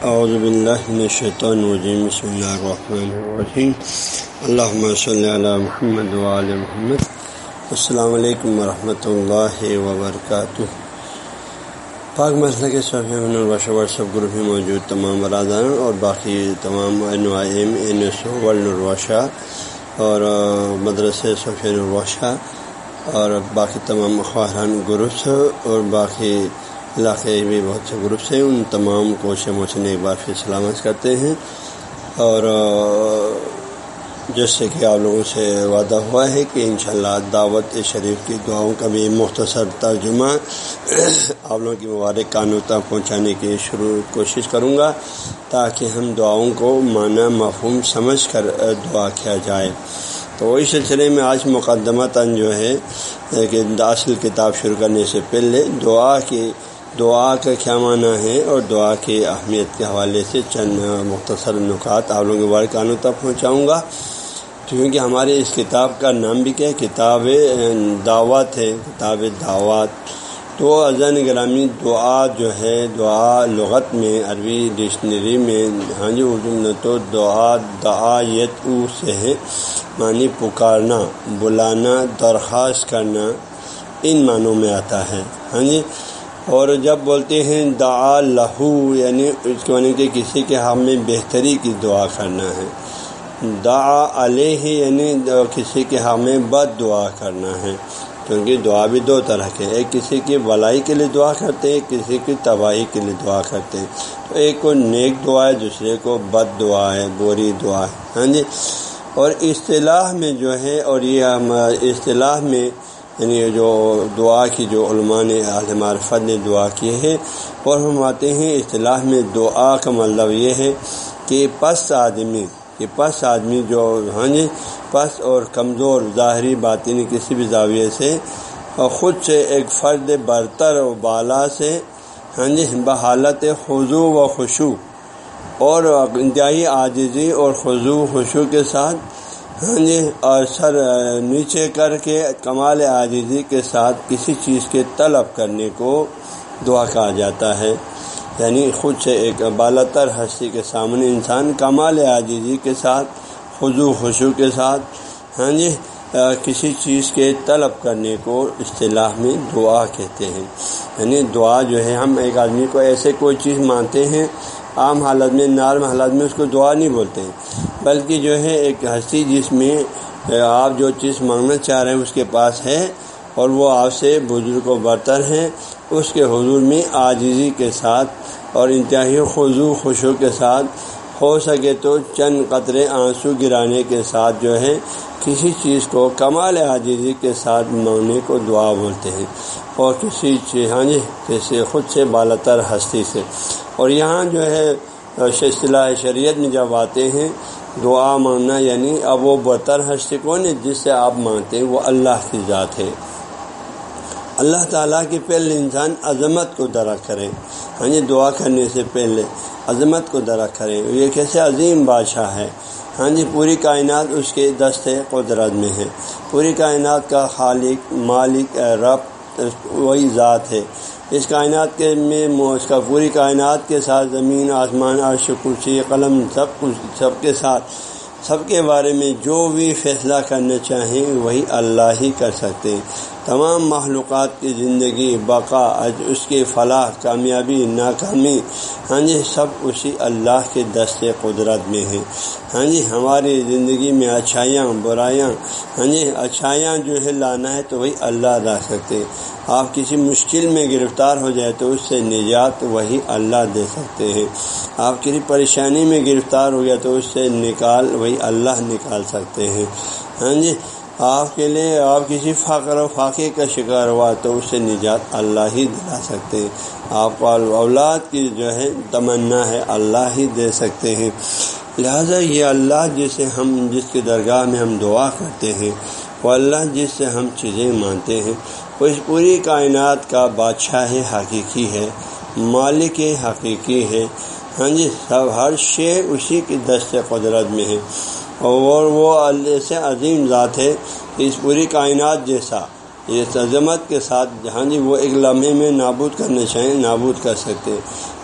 اعوذ باللہ من الشیطان الرجیم بسم اللہ الرحمن الرحیم اللہم صلی علی محمد وعلی محمد. السلام علیکم ورحمۃ اللہ وبرکاتہ پاک مسئلہ کے صفحہ البشہ واٹسپ گروپ میں موجود تمام برادران اور باقی تمام N M N S world الروشہ اور مدرسے صفین الروشہ اور باقی تمام خواہران گروپس اور باقی علاقے بھی بہت سے گروپس ہیں، ان تمام کو شموچن ایک بار پھر سلامت کرتے ہیں۔ اور جس سے کہ آپ لوگوں سے وعدہ ہوا ہے کہ انشاءاللہ دعوت شریف کی دعاؤں کا بھی مختصر ترجمہ آپ لوگوں کی مبارک کانوں تک پہنچانے کی شروع کوشش کروں گا تاکہ ہم دعاؤں کو معنی، مفہوم سمجھ کر دعا کیا جائے۔ تو اس سلسلے میں آج مقدمتاً جو ہے کہ اصل کتاب شروع کرنے سے پہلے دعا کی دعا کا کیا معنی ہے اور دعا کی اہمیت کے حوالے سے چند مختصر نکات آپ لوگوں کے بارکانوں تک پہنچاؤں گا۔ کیونکہ ہمارے اس کتاب کا نام بھی کیا کتاب دعوت ہے، کتاب دعوت۔ تو ازن گرامی دعا جو ہے، دعا لغت میں، عربی ڈکشنری میں ہاں جی اردو میں تو دعا دعا یت او سے ہے، معنی پکارنا، بلانا، درخواست کرنا، ان معنوں میں آتا ہے۔ ہاں جی اور جب بولتے ہیں دعا لہو یعنی اس کے معنی کہ کسی کے حق میں بہتری کی دعا کرنا ہے۔ دعا علیہ یعنی کسی کے حق میں بد دعا کرنا ہے۔ کیونکہ دعا بھی دو طرح کے ایک کسی کی بلائی کے لیے دعا کرتے ہیں، کسی کی تباہی کے لیے دعا کرتے ہیں۔ تو ایک کو نیک دعا ہے، دوسرے کو بد دعا ہے، بری دعا ہے۔ ہاں جی؟ اور اصطلاح میں جو ہے، اور یہ اصطلاح میں یعنی جو دعا کی جو علماء نے عالم عرفت نے دعا کی ہے اور ہم آتے ہیں اصطلاح میں دعا کا مطلب یہ ہے کہ پس آدمی، کہ پس آدمی جو ہاں جی پس اور کمزور، ظاہری باطنی کسی بھی زاویے سے، اور خود سے ایک فرد برتر و بالا سے ہاں جی بحالت خضو و خوشو اور انتہائی عاجزی اور خضو خوشو کے ساتھ ہاں جی اور سر نیچے کر کے کمال عاجزی کے ساتھ کسی چیز کے طلب کرنے کو دعا کہا جاتا ہے۔ یعنی خود سے ایک بالا تر ہستی کے سامنے انسان کمال عاجزی کے ساتھ خضو خوشو کے ساتھ ہاں جی کسی چیز کے طلب کرنے کو اصطلاح میں دعا کہتے ہیں۔ یعنی دعا جو ہے، ہم ایک آدمی کو ایسے کوئی چیز مانتے ہیں، عام حالت میں نارم حالت میں اس کو دعا نہیں بولتے۔ بلکہ جو ہے ایک ہستی جس میں آپ جو چیز مانگنا چاہ رہے ہیں اس کے پاس ہے اور وہ آپ سے بزرگ و برتر ہیں، اس کے حضور میں آجزی کے ساتھ اور انتہائی خضو خوشو کے ساتھ ہو سکے تو چند قطرے آنسو گرانے کے ساتھ جو ہے کسی چیز کو کمال عاجزی کے ساتھ مانگنے کو دعا بولتے ہیں۔ اور کسی چیز ہاں جی کسی خود سے بالا تر ہستی سے۔ اور یہاں جو ہے اصطلاح شریعت میں جب آتے ہیں دعا مانگنا یعنی اب وہ برتر ہستی کون ہے جس سے آپ مانگتے ہیں؟ وہ اللہ کی ذات ہے۔ اللہ تعالیٰ کے پہلے انسان عظمت کو درخت کرے۔ ہاں جی دعا کرنے سے پہلے عظمت کو درخت کرے۔ یہ کیسے عظیم بادشاہ ہے؟ ہاں جی پوری کائنات اس کے دست قدرت میں ہے۔ پوری کائنات کا خالق، مالک، رب، وہی ذات ہے۔ اس کائنات کے میں اس کا پوری کائنات کے ساتھ زمین، آسمان، عرش، کرسی، قلم، سب کچھ، سب کے ساتھ، سب کے بارے میں جو بھی فیصلہ کرنا چاہیں وہی اللہ ہی کر سکتے ہیں۔ تمام معلومات کی زندگی، بقا اس کی فلاح، کامیابی، ناکامی ہاں جی سب اسی اللہ کے دست قدرت میں ہیں۔ ہاں جی ہماری زندگی میں اچھائیاں، برائیاں ہاں جی اچھائیاں جو ہے لانا ہے تو وہی اللہ لا سکتے آپ کسی مشکل میں گرفتار ہو جائے تو اس سے نجات وہی اللہ دے سکتے ہیں۔ آپ کسی پریشانی میں گرفتار ہو گیا تو اس سے نکال، وہی اللہ نکال سکتے ہیں۔ ہاں جی آپ کے لیے آپ کسی فخر و فاقے کا شکار ہوا تو اس سے نجات اللہ ہی دلا سکتے ہیں۔ آپ کو اولاد کی جو ہے تمنا ہے اللہ ہی دے سکتے ہیں۔ لہذا یہ اللہ جسے ہم، جس کی درگاہ میں ہم دعا کرتے ہیں، وہ اللہ جس سے ہم چیزیں مانتے ہیں۔ وہ اس پوری کائنات کا بادشاہ حقیقی ہے، مالک حقیقی ہے۔ ہاں جی سب، ہر شے اسی کی دست قدرت میں ہے۔ اور وہ اللہ سے عظیم ذات ہے، اس پوری کائنات جیسا۔ یہ عظمت کے ساتھ جہاں جی وہ ایک لمحے میں نابود کرنا چاہیں نابود کر سکتے۔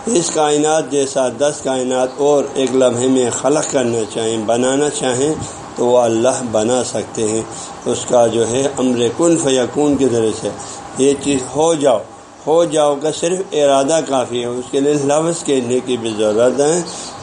اس کائنات جیسا، دس کائنات اور ایک لمحے میں خلق کرنا چاہیں، بنانا چاہیں، تو وہ اللہ بنا سکتے ہیں۔ اس کا جو ہے، امر کن فیقون کے ذریعے سے۔ یہ چیز ہو جاؤ۔ ہو جاؤ کا صرف ارادہ کافی ہے۔ اس کے لیے لفظ کہنے کی بھی ضرورت ہے،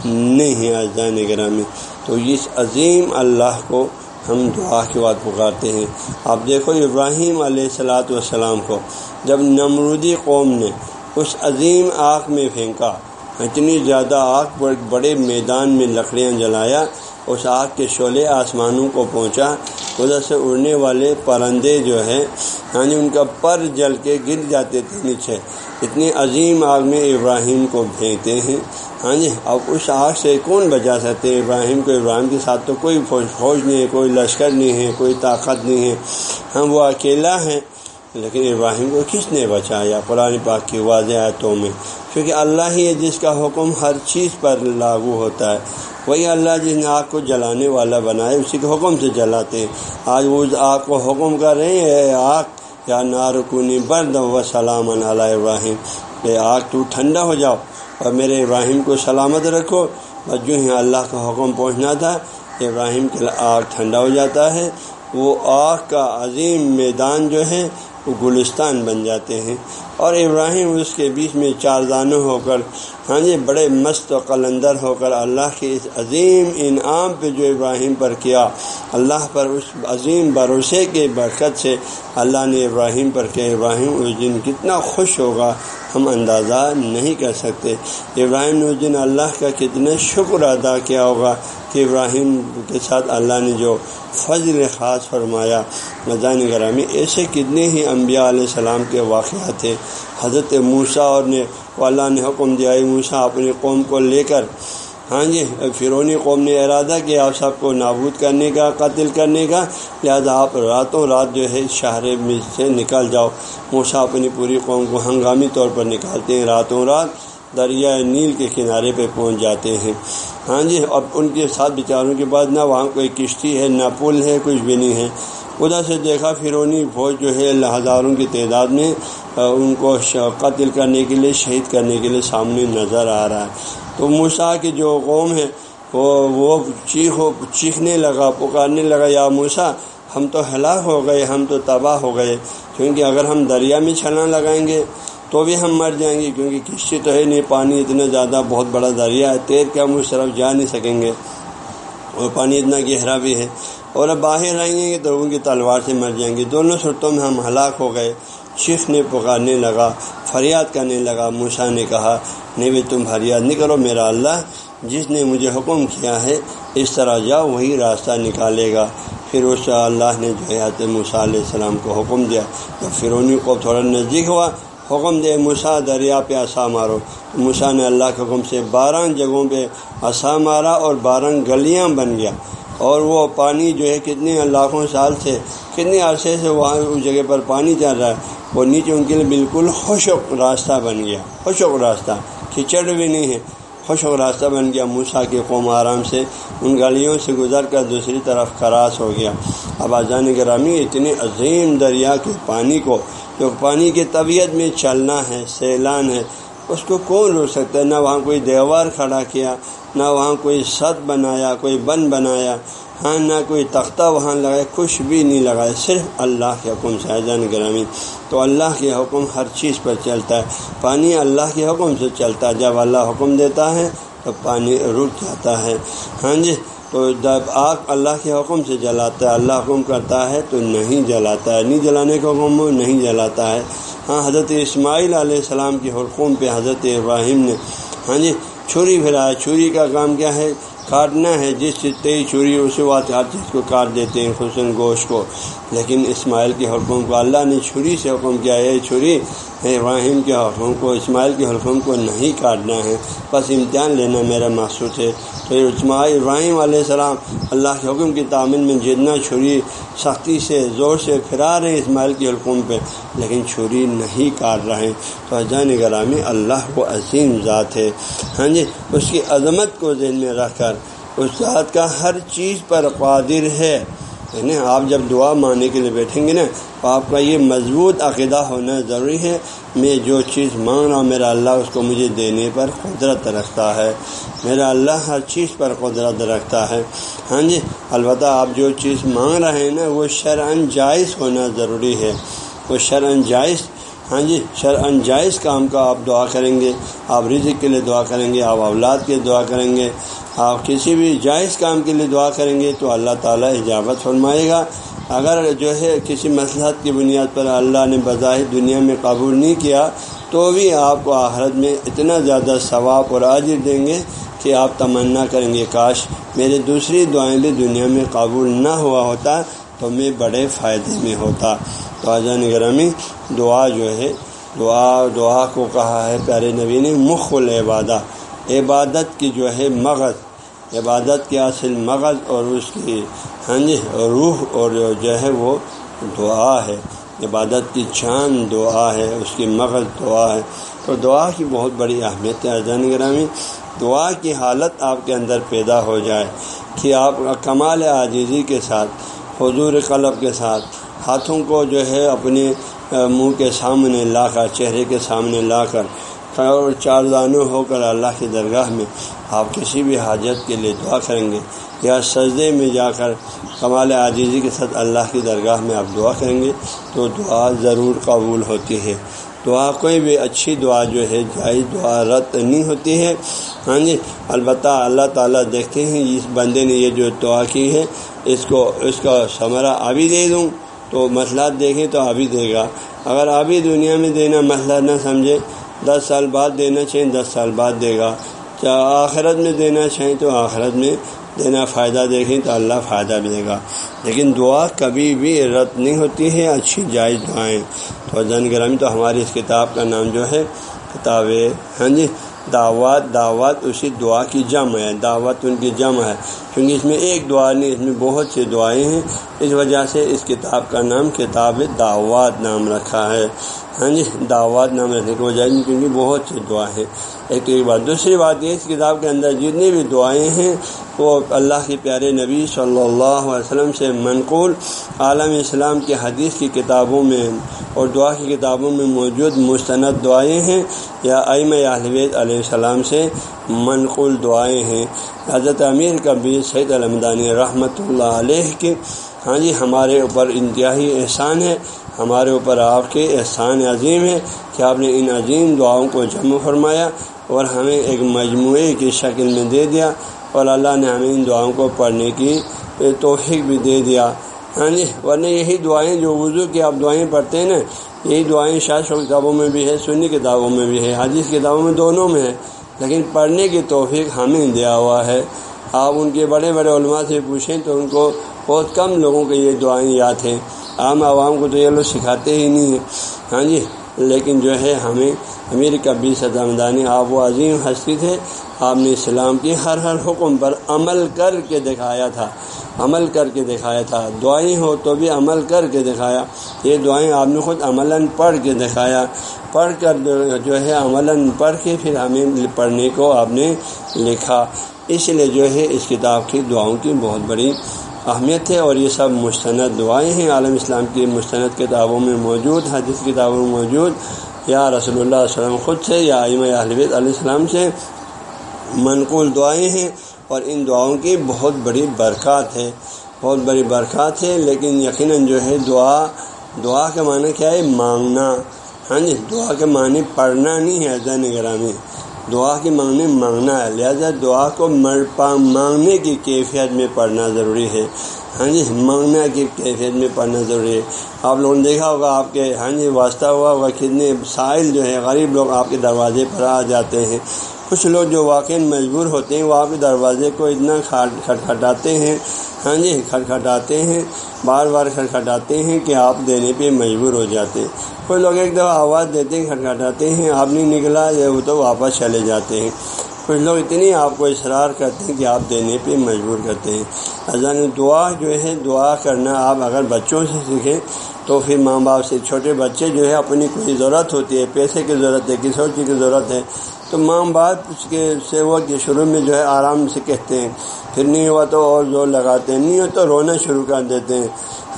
نہیں آزاد نگرامی تو اس عظیم اللہ کو ہم دعا کے بعد پکارتے ہیں۔ آپ دیکھو ابراہیم علیہ السلاۃ والسلام کو، جب نمرودی قوم نے اس عظیم آگ میں پھینکا، اتنی زیادہ آگ پر بڑے میدان میں لکڑیاں جلایا، اس آگ کے شعلے آسمانوں کو پہنچا۔ ادھر سے اڑنے والے پرندے جو ہیں ہاں جی ان کا پر جل کے گر جاتے تھے نیچے۔ اتنی عظیم آگ میں ابراہیم کو پھینکتے ہیں۔ ہاں جی اب اس آگ سے کون بچا سکتے ابراہیم کو ابراہیم کے ساتھ تو کوئی فوج فوج نہیں ہے، کوئی لشکر نہیں ہے، کوئی طاقت نہیں ہے۔ ہم وہ اکیلا ہیں، لیکن ابراہیم کو کس نے بچایا؟ قرآن پاک کی واضح آیتوں میں۔ کیونکہ اللہ ہی ہے جس کا حکم ہر چیز پر لاگو ہوتا ہے۔ وہی اللہ جس نے آگ کو جلانے والا بنائے اسی کے حکم سے جلاتے ہیں۔ آج وہ آگ کو حکم کر رہے ہیں، آگ یا نارکونی برد و سلام علیہ ابراہیم۔ اے آگ تو ٹھنڈا ہو جاؤ اور میرے ابراہیم کو سلامت رکھو بس جو ہی اللہ کا حکم پہنچنا تھا ابراہیم کے آگ ٹھنڈا ہو جاتا ہے۔ وہ آگ کا عظیم میدان جو ہے، وہ گلستان بن جاتے ہیں۔ اور ابراہیم اس کے بیچ میں چار دانوں ہو کر ہاں جی بڑے مست و قلندر ہو کر اللہ کے اس عظیم انعام پہ جو ابراہیم پر کیا، اللہ پر اس عظیم بھروسے کے برکت سے اللہ نے ابراہیم پر کیا۔ ابراہیم اس دن کتنا خوش ہوگا، ہم اندازہ نہیں کر سکتے۔ ابراہیم نے اس دن اللہ کا کتنا شکر ادا کیا ہوگا کہ ابراہیم کے ساتھ اللہ نے جو فضل خاص فرمایا۔ نظان گرامی، ایسے کتنے ہی انبیاء علیہ السلام کے واقعات تھے۔ حضرت موسا اور نے اللہ نے حکم دیا موسا اپنی قوم کو لے کر۔ ہاں جی فرونی قوم نے ارادہ کیا آپ سب کو نابود کرنے کا، قتل کرنے کا۔ لہٰذا آپ راتوں رات جو ہے شہر میں سے نکل جاؤ۔ موسا اپنی پوری قوم کو ہنگامی طور پر نکالتے ہیں۔ راتوں رات دریا نیل کے کنارے پہ پہنچ جاتے ہیں۔ ہاں جی اب ان کے ساتھ بیچاروں کے بعد نہ وہاں کوئی کشتی ہے، نہ پل ہے، کچھ بھی نہیں ہے۔ ادھر سے دیکھا فرونی فوج جو ہے ہزاروں کی تعداد میں ان کو قتل کرنے کے لیے، شہید کرنے کے لیے سامنے نظر آ رہا ہے۔ تو موسا کی جو قوم ہے، وہ وہ چیخو چیخنے لگا، پکارنے لگا، یا موسا ہم تو ہلاک ہو گئے، ہم تو تباہ ہو گئے، کیونکہ اگر ہم دریا میں چھلانگ لگائیں گے تو بھی ہم مر جائیں گے، کیونکہ کشتی تو ہے نہیں، پانی اتنا زیادہ بہت بڑا دریا ہے، تیر کے ہم اس طرف جا نہیں سکیں گے۔ اور پانی اتنا گہرا بھی ہے۔ اور اب باہر آئیں گے تو ان کی تلوار سے مر جائیں گے۔ دونوں صورتوں میں ہم ہلاک ہو گئے۔ شیخ نے پکارنے لگا، فریاد کرنے لگا۔ موسا نے کہا نہیں بھی تم فریاد نہیں کرو، میرا اللہ جس نے مجھے حکم کیا ہے، اس طرح جاؤ، وہی راستہ نکالے گا۔ پھر اس اللہ نے جو ہے موسیٰ علیہ السلام کو حکم دیا۔ تو فرونی کو تھوڑا نزدیک ہوا، حکم دے مسا دریا پہ آسا مارو۔ مسا نے اللہ کے حکم سے بارہ جگہوں پہ آسا مارا اور بارہ گلیاں بن گیا۔ اور وہ پانی جو ہے کتنے لاکھوں سال سے، کتنے عرصے سے وہاں اس جگہ پر پانی چل رہا ہے، وہ نیچے ان کے لیے بالکل خوشک راستہ بن گیا خوشک راستہ، کھچڑ بھی نہیں ہے خوشک راستہ بن گیا۔ موسا کی قوم آرام سے ان گلیوں سے گزر کر دوسری طرف خراش ہو گیا۔ اب آزان گرامی اتنے عظیم دریا کے پانی کو، جو پانی کی طبیعت میں چلنا ہے، سیلان ہے اس کو کون روک سکتا ہے؟ نہ وہاں کوئی دیوار کھڑا کیا، نہ وہاں کوئی سد بنایا، کوئی بن بنایا۔ ہاں نہ کوئی تختہ وہاں لگایا، کچھ بھی نہیں لگایا، صرف اللہ کے حکم سے۔ جان گرامی، تو اللہ کے حکم ہر چیز پر چلتا ہے۔ پانی اللہ کے حکم سے چلتا ہے۔ جب اللہ حکم دیتا ہے، تو پانی رک جاتا ہے۔ ہاں جی تو جب آگ اللہ کے حکم سے جلاتا ہے، اللہ حکم کرتا ہے، تو نہیں جلاتا ہے۔ نہیں جلانے کا حکم ہو نہیں جلاتا ہے۔ ہاں حضرت اسماعیل علیہ السلام کی حکم پہ حضرت ابراہیم نے ہاں جی چھری پھیلایا۔ چھری کا کام کیا ہے؟ کاٹنا ہے۔ جس چیز تئی چوری اسی بات ہر چیز کو کاٹ دیتے ہیں، خصوصاً گوشت کو۔ لیکن اسماعیل کے حکم کو اللہ نے چھری سے حکم کیا ہے، چھری، ابراہیم کے حکم کو، اسماعیل کے حکم کو نہیں کاٹنا ہے۔ بس امتحان لینا میرا محسوس ہے۔ تو اجماع ابراہیم علیہ السلام اللہ کے حکم کی تعمیر میں جتنا چھری سختی سے، زور سے پھرا رہے ہیں اسماعیل کے حکم پہ، لیکن چھری نہیں کاٹ رہے ہیں۔ تو حجان گرامی اللہ کو عظیم ذات ہے۔ ہاں جی اس کی عظمت کو ذہن میں رکھ کر، اس ذات کا ہر چیز پر قادر ہے۔ یعنی آپ جب دعا ماننے کے لیے بیٹھیں گے نا، تو آپ کا یہ مضبوط عقیدہ ہونا ضروری ہے، میں جو چیز مانگ رہا ہوں، میرا اللہ اس کو مجھے دینے پر قدرت رکھتا ہے۔ میرا اللہ ہر چیز پر قدرت رکھتا ہے۔ ہاں جی البتہ آپ جو چیز مانگ رہے ہیں نا، وہ شرعن جائز ہونا ضروری ہے۔ وہ شرعن جائز ہاں جی شرعن جائز کام کا آپ دعا کریں گے، آپ رزق کے لیے دعا کریں گے، آپ اولاد کے دعا کریں گے۔ آپ کسی بھی جائز کام کے لیے دعا کریں گے تو اللہ تعالیٰ اجابت فرمائے گا۔ اگر جو ہے کسی مسلحت کی بنیاد پر اللہ نے بظاہر دنیا میں قبول نہیں کیا، تو بھی آپ کو آخرت میں اتنا زیادہ ثواب اور عاجر دیں گے کہ آپ تمنا کریں گے، کاش میرے دوسری دعائیں بھی دنیا میں قبول نہ ہوا ہوتا تو میں بڑے فائدے میں ہوتا۔ تو آجان گرامی، دعا جو ہے، دعا دعا کو کہا ہے پیارے نبی نے مخ العبادہ عبادت کی جو ہے مغز، عبادت کی اصل مغز اور اس کی ہاں جی روح اور جو ہے وہ دعا ہے۔ عبادت کی چاند دعا ہے، اس کی مغز دعا ہے۔ تو دعا کی بہت بڑی اہمیت ہے ارجان گرامی۔ دعا کی حالت آپ کے اندر پیدا ہو جائے کہ آپ کمال عاجزی کے ساتھ، حضور قلب کے ساتھ، ہاتھوں کو جو ہے اپنے منہ کے سامنے لا کر، چہرے کے سامنے لا کر اور چار دانوں ہو کر اللہ کی درگاہ میں آپ کسی بھی حاجت کے لیے دعا کریں گے یا سجدے میں جا کر کمال عاجزی کے ساتھ اللہ کی درگاہ میں آپ دعا کریں گے تو دعا ضرور قبول ہوتی ہے۔ دعا کوئی بھی اچھی دعا جو ہے، جائز دعا رد نہیں ہوتی ہے۔ ہاں جی البتہ اللہ تعالیٰ دیکھتے ہیں، اس بندے نے یہ جو دعا کی ہے، اس کو، اس کا ثمرہ ابھی دے دوں۔ تو مسئلہ دیکھیں تو ابھی دے گا۔ اگر ابھی دنیا میں دینا مسئلہ نہ سمجھے دس سال بعد دینا چاہیں دس سال بعد دے گا۔ چاہے آخرت میں دینا چاہیں تو آخرت میں دینا فائدہ دیکھیں تو اللہ فائدہ بھی دے گا۔ لیکن دعا کبھی بھی رد نہیں ہوتی ہے، اچھی جائز دعائیں۔ تو جن گرامی تو ہماری اس کتاب کا نام جو ہے، کتاب ہاں جی دعوت دعوت اسی دعا کی جمع ہے، دعوت ان کی جمع ہے۔ کیونکہ اس میں ایک دعا نہیں، اس میں بہت سی دعائیں ہیں۔ اس وجہ سے اس کتاب کا نام کتاب دعوت نام رکھا ہے۔ ہاں جی دعوت نام رکھنے کی وجہ کیونکہ بہت سی دعائیں ہیں۔ ایک تو ایک بات، دوسری بات یہ اس کتاب کے اندر جتنی بھی دعائیں ہیں، وہ اللہ کے پیارے نبی صلی اللہ علیہ وسلم سے منقول عالم اسلام کی حدیث کی کتابوں میں اور دعا کی کتابوں میں موجود مستند دعائیں ہیں یا ایم اہلوید علیہ السلام سے منقول دعائیں ہیں۔ حضرت امیر کبیر سید المدانی رحمۃ اللہ علیہ کے ہاں جی ہمارے اوپر انتہائی احسان ہے، ہمارے اوپر آپ کے احسان عظیم ہے کہ آپ نے ان عظیم دعاؤں کو جمع فرمایا اور ہمیں ایک مجموعے کی شکل میں دے دیا اور اللہ نے ہمیں ان دعاؤں کو پڑھنے کی توفیق بھی دے دیا۔ ہاں جی ورنہ یہی دعائیں جو وضو کی آپ دعائیں پڑھتے ہیں نا، یہی دعائیں شاید شو کتابوں میں بھی ہے، سنی کتابوں میں بھی ہے، حدیث کتابوں میں دونوں میں ہے، لیکن پڑھنے کی توفیق ہمیں دیا ہوا ہے۔ آپ ان کے بڑے بڑے علماء سے پوچھیں تو ان کو بہت کم لوگوں کے یہ دعائیں یاد ہیں۔ عام عوام کو تو یہ لوگ سکھاتے ہی نہیں ہیں۔ ہاں جی؟ لیکن جو ہے ہمیں امیر کبی صدامدانی آپ وہ عظیم ہستی تھے آپ نے اسلام کی ہر ہر حکم پر عمل کر کے دکھایا تھا۔ عمل کر کے دکھایا تھا۔ دعائیں ہو تو بھی عمل کر کے دکھایا۔ یہ دعائیں آپ نے خود عملاً پڑھ کے دکھایا۔ پڑھ کر جو ہے عملاً پڑھ کے پھر ہمیں پڑھنے کو آپ نے لکھا۔ اس لیے جو ہے اس کتاب کی دعاؤں کی بہت بڑی اہمیت ہے اور یہ سب مستند دعائیں ہیں۔ عالم اسلام کی مستند کتابوں میں موجود، حدیث کتابوں میں موجود۔ یا رسول اللہ علیہ وسلم خود سے، یا عیم البید علیہ السلام سے منقول دعائیں ہیں۔ اور ان دعاؤں کی بہت بڑی برکات ہے۔ بہت بڑی برکات ہے۔ لیکن یقیناً جو ہے دعا دعا کا معنی کیا ہے؟ مانگنا۔ ہاں جی دعا کے معنی پڑھنا نہیں ہے۔ زین گرامی دعا کی مانگنے مانگنا ہے، لہٰذا دعا کو مانگنے کی کیفیت میں پڑھنا ضروری ہے۔ ہاں جی مانگنا کی کیفیت میں پڑھنا ضروری ہے۔ آپ لوگوں نے دیکھا ہوگا آپ کے ہاں جی واسطہ ہوا ہوگا کتنے سائل جو ہے غریب لوگ آپ کے دروازے پر آ جاتے ہیں۔ کچھ لوگ جو واقع مجبور ہوتے ہیں وہ آپ کے دروازے کو اتنا کھٹکھٹاتے ہیں۔ ہاں جی کھٹکھٹاتے ہیں، بار بار کھٹکھٹاتے ہیں کہ آپ دینے پہ مجبور ہو جاتے ہیں۔ کوئی لوگ ایک دفعہ آواز دیتے ہیں، کھٹکھٹاتے ہیں، آپ نہیں نکلا یا وہ تو واپس چلے جاتے ہیں۔ کچھ لوگ اتنی آپ کو اصرار کرتے ہیں کہ آپ دینے پہ مجبور کرتے ہیں۔ اذان دعا جو ہے، دعا کرنا آپ اگر بچوں سے سیکھیں تو پھر ماں باپ سے، چھوٹے بچے جو ہے، اپنی کوئی ضرورت ہوتی ہے، پیسے کی ضرورت ہے، کسی اور چیز کی ضرورت ہے تو ماں اس کے سیوا کے شروع میں جو ہے آرام سے کہتے ہیں، پھر نہیں ہوا تو اور زور لگاتے ہیں نہیں ہو تو رونا شروع کر دیتے ہیں۔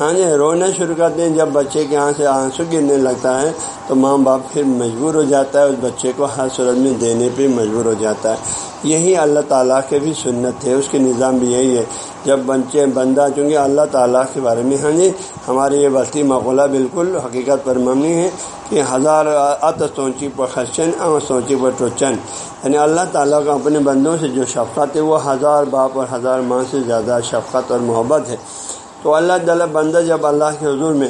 ہاں جی رونا شروع کرتے ہیں جب بچے کے یہاں سے آنسو گرنے لگتا ہے، تو ماں باپ پھر مجبور ہو جاتا ہے، اس بچے کو ہر صورت میں دینے پہ مجبور ہو جاتا ہے۔ یہی اللہ تعالیٰ کے بھی سنت ہے، اس کے نظام بھی یہی ہے۔ جب بچے، بندہ، چونکہ اللہ تعالیٰ کے بارے میں ہاں جی ہمارے یہ بستی مقولہ بالکل حقیقت پر ممنی ہے کہ ہزار ات سوچی پر خرچن ام سوچی پر ٹوچن۔ یعنی اللہ تعالیٰ کا اپنے بندوں سے جو شفقت ہے، وہ ہزار باپ اور ہزار ماں سے زیادہ شفقت اور محبت ہے۔ تو اللہ تعالیٰ بندہ جب اللہ کے حضور میں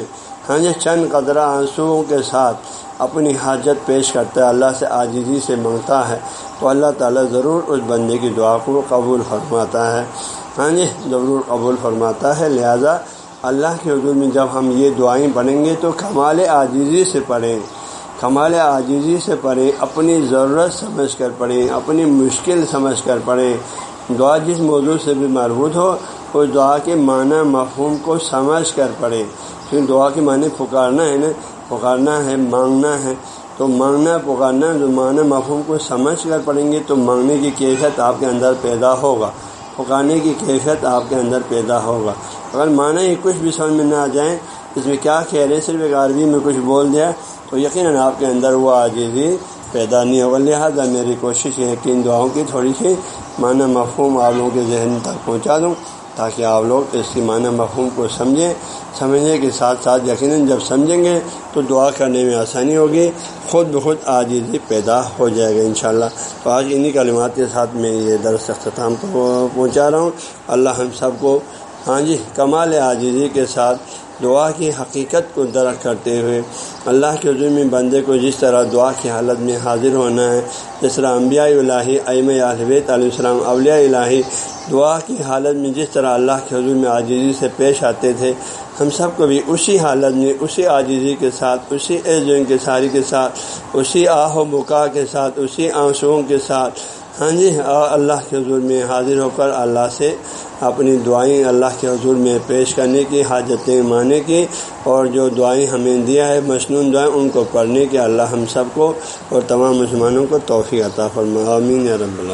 ہاں جی چند قدرہ آنسوؤں کے ساتھ اپنی حاجت پیش کرتا ہے، اللہ سے عاجزی سے مانگتا ہے، تو اللہ تعالیٰ ضرور اس بندے کی دعا کو قبول فرماتا ہے۔ ہاں جی ضرور قبول فرماتا ہے، لہذا اللہ کے حضور میں جب ہم یہ دعائیں پڑھیں گے تو کمال عاجزی سے پڑھیں۔ کمال عاجزی سے پڑھیں، اپنی ضرورت سمجھ کر پڑھیں، اپنی مشکل سمجھ کر پڑھیں۔ دعا جس موضوع سے بھی مربوط ہو اس دعا کے معنی مفہوم کو سمجھ کر پڑھیں۔ کیونکہ دعا کے معنی پکارنا ہے نا، پکارنا ہے، مانگنا ہے۔ تو مانگنا، پکارنا، جو معنی مفہوم کو سمجھ کر پڑھیں گے تو مانگنے کی کیفیت آپ کے اندر پیدا ہوگا۔ پکارنے کی کیفیت آپ کے اندر پیدا ہوگا۔ اگر معنی ہی کچھ بھی سمجھ میں نہ آ جائیں اس میں کیا خیر ہے؟ صرف ایک عربی میں کچھ بول دیا تو یقیناً آپ کے اندر وہ آجیزی پیدا نہیں ہوگا۔ لہٰذا میری کوشش ہے کہ ان دعاؤں کی تھوڑی سی معنی مفہوم آپ لوگوں کے ذہن تک پہنچا دوں۔ تاکہ آپ لوگ اس کی معنی مفہوم کو سمجھیں، سمجھنے کے ساتھ ساتھ یقیناً جب سمجھیں گے تو دعا کرنے میں آسانی ہوگی، خود بخود آجیزی پیدا ہو جائے گا انشاءاللہ۔ تو آج انہی کلمات کے ساتھ میں یہ درس اختتام پہنچا رہا ہوں۔ اللہ ہم سب کو ہاں جی کمال عاجزی کے ساتھ دعا کی حقیقت کو درخت کرتے ہوئے اللہ کے حضور میں بندے کو جس طرح دعا کی حالت میں حاضر ہونا ہے، جس طرح انبیاء الہی ایم الحبیت علیہ السلام، اولیاء الہی دعا کی حالت میں جس طرح اللہ کے حضور میں عاجزی سے پیش آتے تھے، ہم سب کو بھی اسی حالت میں، اسی عاجزی کے ساتھ، اسی عزم کے ساری کے ساتھ، اسی آہ و بکا کے ساتھ، اسی آنسوؤں کے ساتھ ہاں جی اللہ کے حضور میں حاضر ہو کر اللہ سے اپنی دعائیں اللہ کے حضور میں پیش کرنے کی، حاجتیں مانے کی اور جو دعائیں ہمیں دیا ہے، مصنون دعائیں، ان کو پڑھنے کی، اللہ ہم سب کو اور تمام مسلمانوں کو توفیع عطا فرما امین رب اللہ